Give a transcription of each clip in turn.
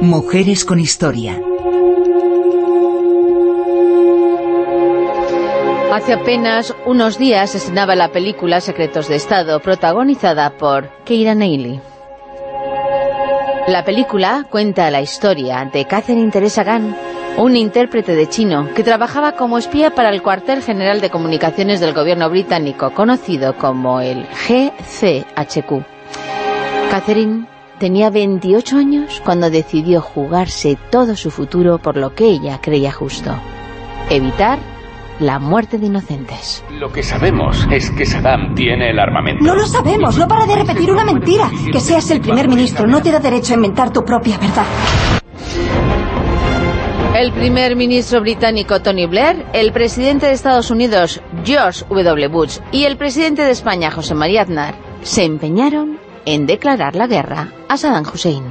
Mujeres con historia. Hace apenas unos días estrenaba la película Secretos de Estado, protagonizada por Keira Knightley. La película cuenta la historia de Catherine Teresa Gann, un intérprete de chino que trabajaba como espía para el cuartel general de comunicaciones del gobierno británico, conocido como el GCHQ. Catherine tenía 28 años cuando decidió jugarse todo su futuro por lo que ella creía justo, evitar la muerte de inocentes. Lo que sabemos es que Saddam tiene el armamento. No lo sabemos, no para de repetir una mentira. Que seas el primer ministro no te da derecho a inventar tu propia verdad. El primer ministro británico Tony Blair, el presidente de Estados Unidos George W. Bush y el presidente de España José María Aznar se empeñaron en declarar la guerra a Saddam Hussein.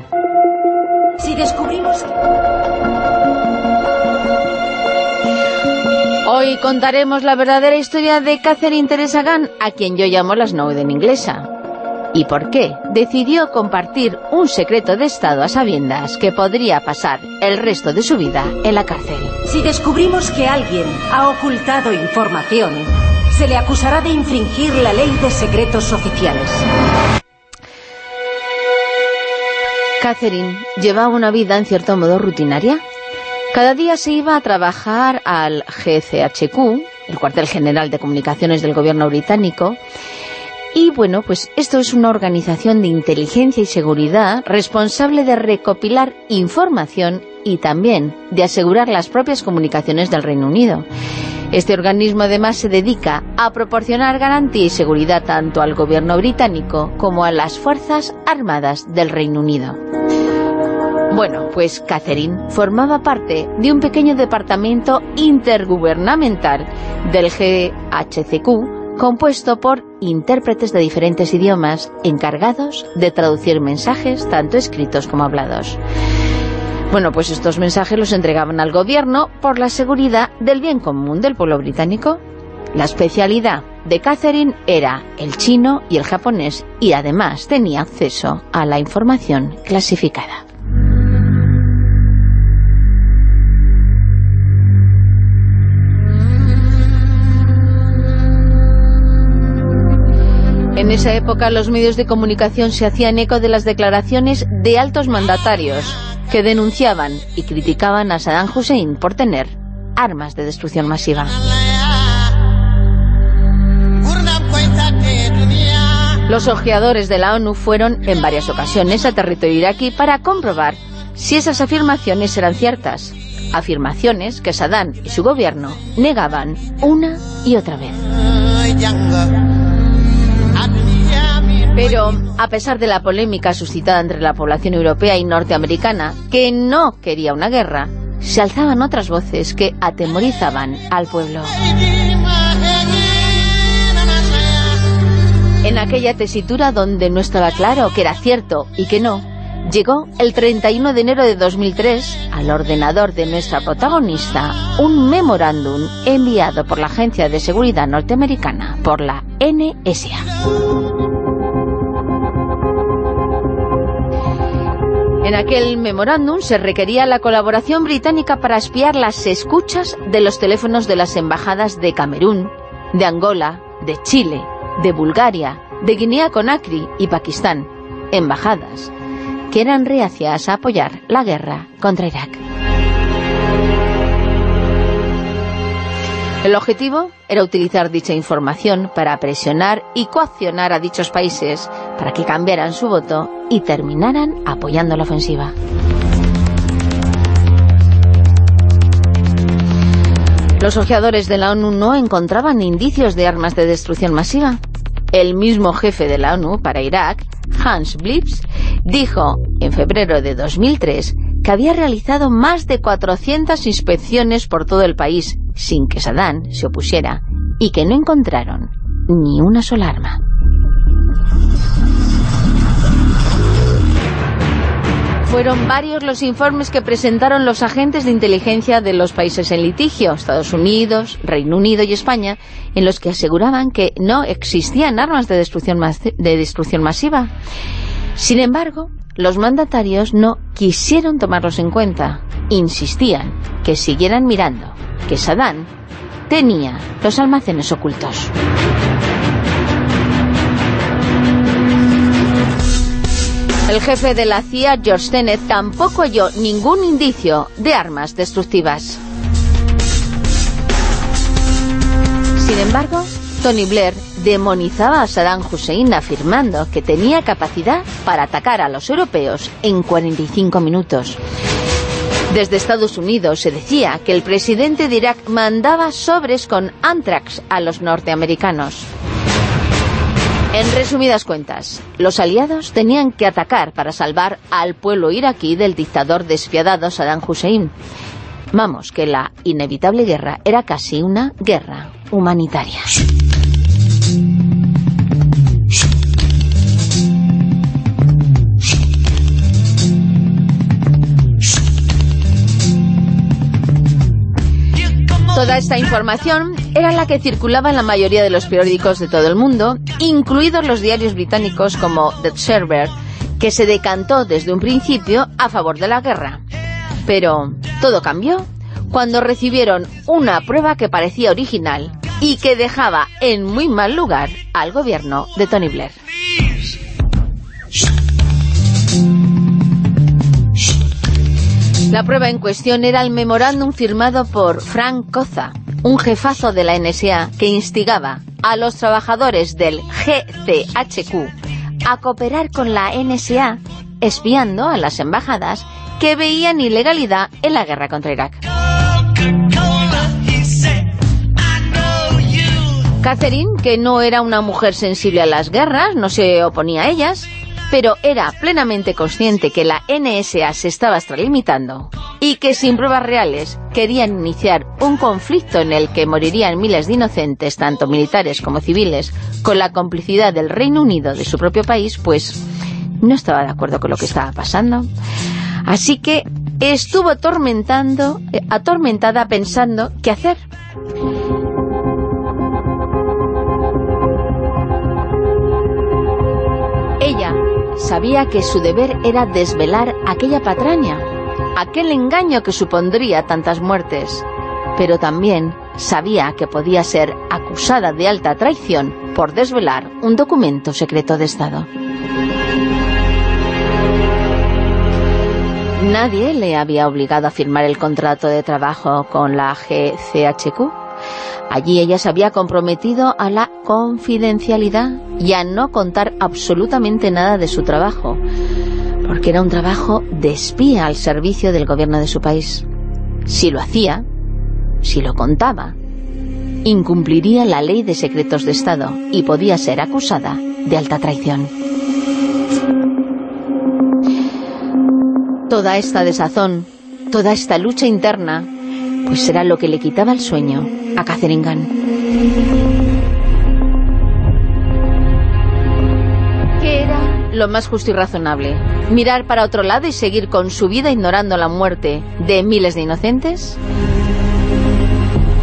Si descubrimos... Hoy contaremos la verdadera historia de Catherine Teresa Gann, a quien yo llamo la Snowden inglesa. ¿Y por qué decidió compartir un secreto de Estado a sabiendas que podría pasar el resto de su vida en la cárcel? Si descubrimos que alguien ha ocultado información, se le acusará de infringir la ley de secretos oficiales. Catherine llevaba una vida en cierto modo rutinaria. Cada día se iba a trabajar al GCHQ, el cuartel general de comunicaciones del gobierno británico, y bueno, pues esto es una organización de inteligencia y seguridad responsable de recopilar información y también de asegurar las propias comunicaciones del Reino Unido. Este organismo además se dedica a proporcionar garantía y seguridad tanto al gobierno británico como a las Fuerzas Armadas del Reino Unido. Bueno, pues Catherine formaba parte de un pequeño departamento intergubernamental del GHCQ compuesto por intérpretes de diferentes idiomas encargados de traducir mensajes tanto escritos como hablados. Bueno, pues estos mensajes los entregaban al gobierno por la seguridad del bien común del pueblo británico. La especialidad de Catherine era el chino y el japonés y además tenía acceso a la información clasificada. En esa época los medios de comunicación se hacían eco de las declaraciones de altos mandatarios que denunciaban y criticaban a Saddam Hussein por tener armas de destrucción masiva. Los ojeadores de la ONU fueron en varias ocasiones a territorio iraquí para comprobar si esas afirmaciones eran ciertas. Afirmaciones que Saddam y su gobierno negaban una y otra vez. Pero, a pesar de la polémica suscitada entre la población europea y norteamericana, que no quería una guerra, se alzaban otras voces que atemorizaban al pueblo. En aquella tesitura donde no estaba claro que era cierto y que no, llegó el 31 de enero de 2003 al ordenador de nuestra protagonista un memorándum enviado por la Agencia de Seguridad Norteamericana, por la NSA. En aquel memorándum se requería la colaboración británica para espiar las escuchas de los teléfonos de las embajadas de Camerún, de Angola, de Chile, de Bulgaria, de Guinea-Conakry y Pakistán, embajadas que eran reacias a apoyar la guerra contra Irak. El objetivo era utilizar dicha información para presionar y coaccionar a dichos países para que cambiaran su voto y terminaran apoyando la ofensiva. Los ojeadores de la ONU no encontraban indicios de armas de destrucción masiva. El mismo jefe de la ONU para Irak, Hans Blips, dijo en febrero de 2003 que había realizado más de 400 inspecciones por todo el país sin que Saddam se opusiera y que no encontraron ni una sola arma. Fueron varios los informes que presentaron los agentes de inteligencia de los países en litigio, Estados Unidos, Reino Unido y España, en los que aseguraban que no existían armas de destrucción, de destrucción masiva. Sin embargo, los mandatarios no quisieron tomarlos en cuenta. Insistían que siguieran mirando, que Saddam tenía los almacenes ocultos. El jefe de la CIA, George Tenet, tampoco halló ningún indicio de armas destructivas. Sin embargo, Tony Blair demonizaba a Saddam Hussein afirmando que tenía capacidad para atacar a los europeos en 45 minutos. Desde Estados Unidos se decía que el presidente de Irak mandaba sobres con anthrax a los norteamericanos. En resumidas cuentas, los aliados tenían que atacar para salvar al pueblo iraquí del dictador despiadado Saddam Hussein. Vamos, que la inevitable guerra era casi una guerra humanitaria. Toda esta información era la que circulaba en la mayoría de los periódicos de todo el mundo, incluidos los diarios británicos como The Observer, que se decantó desde un principio a favor de la guerra. Pero todo cambió cuando recibieron una prueba que parecía original y que dejaba en muy mal lugar al gobierno de Tony Blair. La prueba en cuestión era el memorándum firmado por Frank Coza, un jefazo de la NSA que instigaba a los trabajadores del GCHQ a cooperar con la NSA espiando a las embajadas que veían ilegalidad en la guerra contra Irak. Catherine, que no era una mujer sensible a las guerras, no se oponía a ellas, pero era plenamente consciente que la NSA se estaba extralimitando y que sin pruebas reales querían iniciar un conflicto en el que morirían miles de inocentes, tanto militares como civiles, con la complicidad del Reino Unido de su propio país, pues no estaba de acuerdo con lo que estaba pasando. Así que estuvo atormentando, eh, atormentada pensando qué hacer. Sabía que su deber era desvelar aquella patraña, aquel engaño que supondría tantas muertes, pero también sabía que podía ser acusada de alta traición por desvelar un documento secreto de Estado. Nadie le había obligado a firmar el contrato de trabajo con la GCHQ, Allí ella se había comprometido a la confidencialidad y a no contar absolutamente nada de su trabajo, porque era un trabajo de espía al servicio del gobierno de su país. Si lo hacía, si lo contaba, incumpliría la ley de secretos de Estado y podía ser acusada de alta traición. Toda esta desazón, toda esta lucha interna, pues era lo que le quitaba el sueño a Catherine Gunn. ¿Qué era lo más justo y razonable? ¿Mirar para otro lado y seguir con su vida ignorando la muerte de miles de inocentes?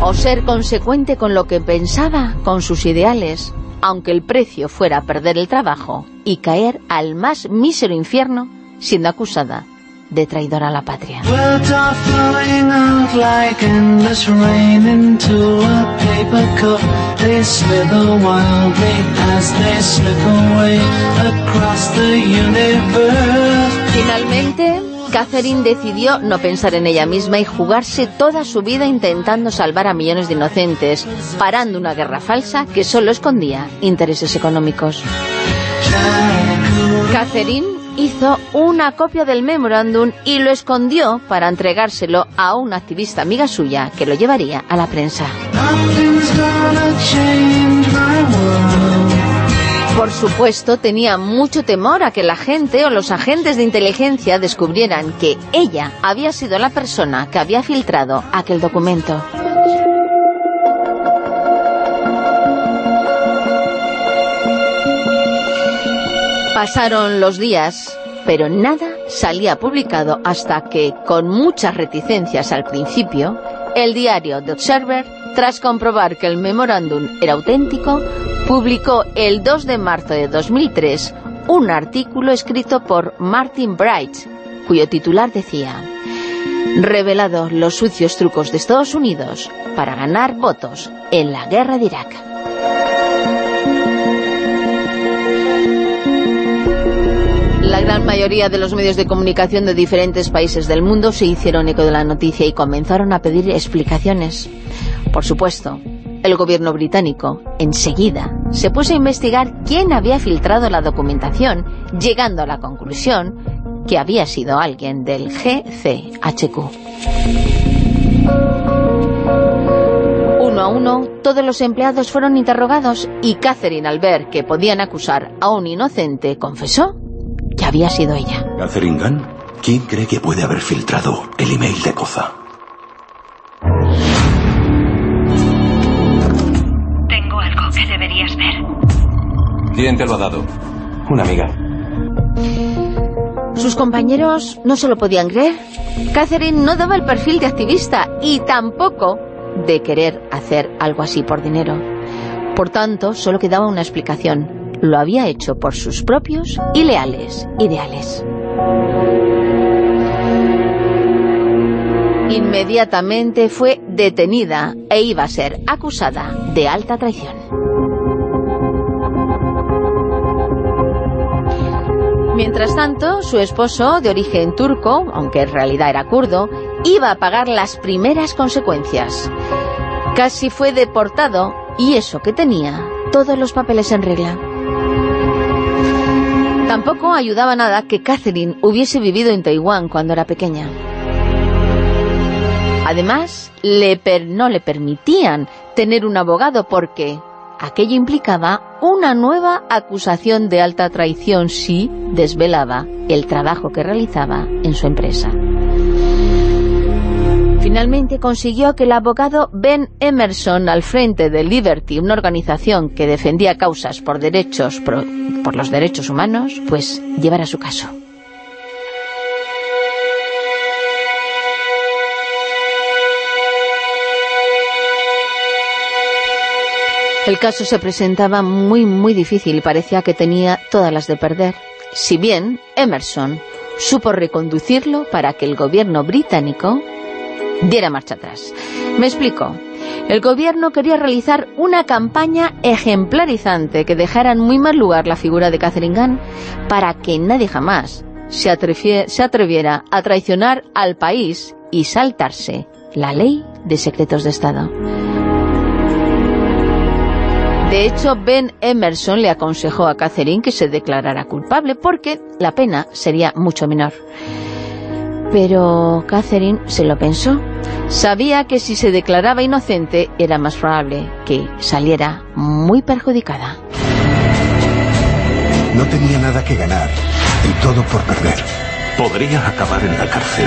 ¿O ser consecuente con lo que pensaba, con sus ideales, aunque el precio fuera perder el trabajo y caer al más mísero infierno siendo acusada de traidora a la patria. Finalmente, Catherine decidió no pensar en ella misma y jugarse toda su vida intentando salvar a millones de inocentes, parando una guerra falsa que solo escondía intereses económicos. Catherine hizo una copia del memorándum y lo escondió para entregárselo a una activista amiga suya que lo llevaría a la prensa. Por supuesto, tenía mucho temor a que la gente o los agentes de inteligencia descubrieran que ella había sido la persona que había filtrado aquel documento. Pasaron los días, pero nada salía publicado hasta que, con muchas reticencias al principio, el diario The Observer, tras comprobar que el memorándum era auténtico, publicó el 2 de marzo de 2003 un artículo escrito por Martin Bright, cuyo titular decía revelado los sucios trucos de Estados Unidos para ganar votos en la guerra de Irak. Gran mayoría de los medios de comunicación de diferentes países del mundo se hicieron eco de la noticia y comenzaron a pedir explicaciones. Por supuesto, el gobierno británico enseguida se puso a investigar quién había filtrado la documentación, llegando a la conclusión que había sido alguien del GCHQ. Uno a uno, todos los empleados fueron interrogados y Catherine, al ver que podían acusar a un inocente, confesó que había sido ella. ¿Catherine Gunn? ¿Quién cree que puede haber filtrado el email de Koza? Tengo algo que deberías ver. ¿Quién te lo ha dado? Una amiga. Sus compañeros no se lo podían creer. Catherine no daba el perfil de activista y tampoco de querer hacer algo así por dinero. Por tanto, solo quedaba una explicación. Lo había hecho por sus propios y leales ideales. Inmediatamente fue detenida e iba a ser acusada de alta traición. Mientras tanto, su esposo, de origen turco, aunque en realidad era kurdo, iba a pagar las primeras consecuencias. Casi fue deportado, y eso que tenía, todos los papeles en regla. Tampoco ayudaba nada que Catherine hubiese vivido en Taiwán cuando era pequeña. Además, no le permitían tener un abogado porque aquello implicaba una nueva acusación de alta traición si desvelaba el trabajo que realizaba en su empresa. Finalmente consiguió que el abogado Ben Emerson, al frente de Liberty, una organización que defendía causas por derechos por los derechos humanos, pues llevara su caso. El caso se presentaba muy, muy difícil y parecía que tenía todas las de perder. Si bien Emerson supo reconducirlo para que el gobierno británico diera marcha atrás. Me explico. El gobierno quería realizar una campaña ejemplarizante que dejara en muy mal lugar la figura de Catherine Gunn para que nadie jamás se, atreviera a traicionar al país y saltarse la ley de secretos de Estado. De hecho, Ben Emerson le aconsejó a Catherine que se declarara culpable porque la pena sería mucho menor. Pero Catherine se lo pensó. Sabía que si se declaraba inocente era más probable que saliera muy perjudicada. No tenía nada que ganar y todo por perder. Podría acabar en la cárcel.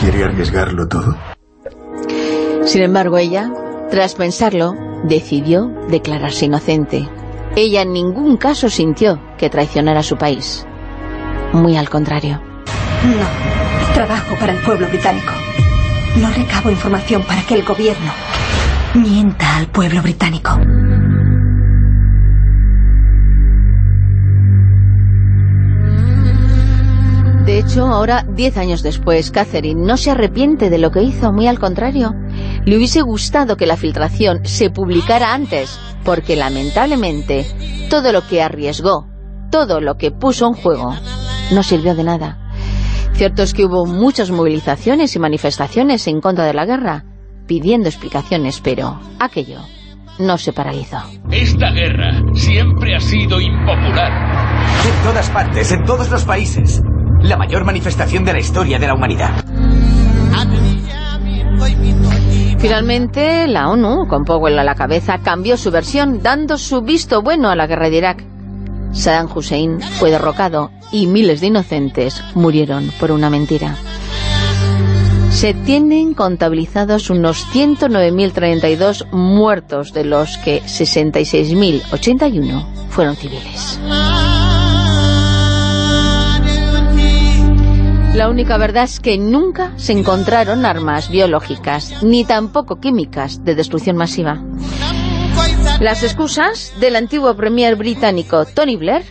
¿Quiere arriesgarlo todo? Sin embargo, ella, tras pensarlo, decidió declararse inocente. Ella en ningún caso sintió que traicionara a su país. Muy al contrario. No, trabajo para el pueblo británico. No recabo información para que el gobierno mienta al pueblo británico. De hecho, ahora, diez años después, Catherine no se arrepiente de lo que hizo, muy al contrario. Le hubiese gustado que la filtración se publicara antes, porque lamentablemente todo lo que arriesgó, todo lo que puso en juego, no sirvió de nada. Cierto es que hubo muchas movilizaciones y manifestaciones en contra de la guerra, pidiendo explicaciones, pero aquello no se paralizó. Esta guerra siempre ha sido impopular. En todas partes, en todos los países. La mayor manifestación de la historia de la humanidad. Finalmente, la ONU, con Powell a la cabeza, cambió su versión, dando su visto bueno a la guerra de Irak. Saddam Hussein fue derrocado y miles de inocentes murieron por una mentira. Se tienen contabilizados unos 109.032 muertos, de los que 66.081 fueron civiles. La única verdad es que nunca se encontraron armas biológicas, ni tampoco químicas de destrucción masiva. Las excusas del antiguo premier británico Tony Blair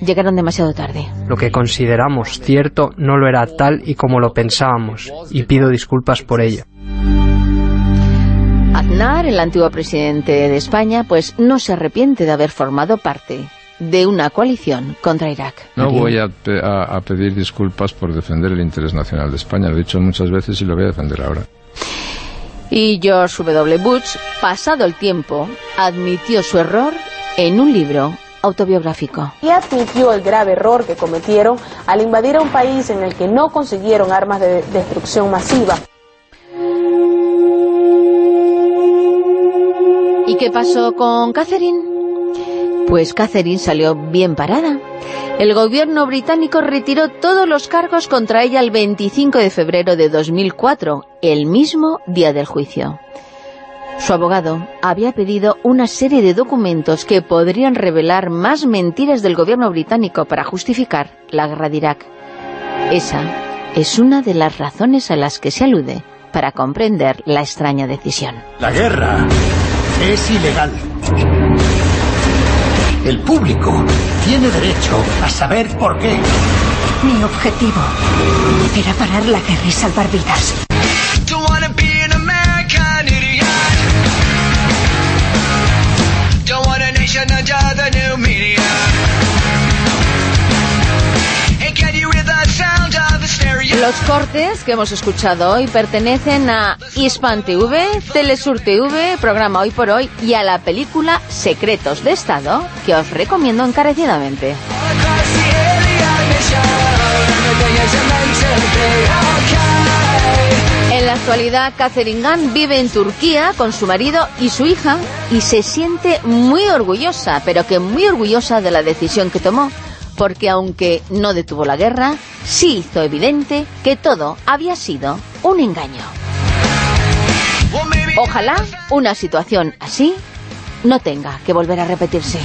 llegaron demasiado tarde. Lo que consideramos cierto no lo era tal y como lo pensábamos, y pido disculpas por ello. Aznar, el antiguo presidente de España, pues no se arrepiente de haber formado parte de una coalición contra Irak. No voy a, a, pedir disculpas por defender el interés nacional de España, lo he dicho muchas veces y lo voy a defender ahora. Y George W. Bush, pasado el tiempo, admitió su error en un libro autobiográfico. Y admitió el grave error que cometieron al invadir a un país en el que no consiguieron armas de destrucción masiva. ¿Y qué pasó con Catherine? Pues Catherine salió bien parada. El gobierno británico retiró todos los cargos contra ella el 25 de febrero de 2004, el mismo día del juicio. Su abogado había pedido una serie de documentos que podrían revelar más mentiras del gobierno británico para justificar la guerra de Irak. Esa es una de las razones a las que se alude para comprender la extraña decisión. La guerra es ilegal. El público tiene derecho a saber por qué. Mi objetivo era parar la guerra y salvar vidas. Los cortes que hemos escuchado hoy pertenecen a Hispan TV, Telesur TV, programa Hoy por Hoy y a la película Secretos de Estado, que os recomiendo encarecidamente. En la actualidad, Catherine Gunn vive en Turquía con su marido y su hija y se siente muy orgullosa, pero que muy orgullosa de la decisión que tomó porque aunque no detuvo la guerra, sí hizo evidente que todo había sido un engaño. Ojalá una situación así no tenga que volver a repetirse.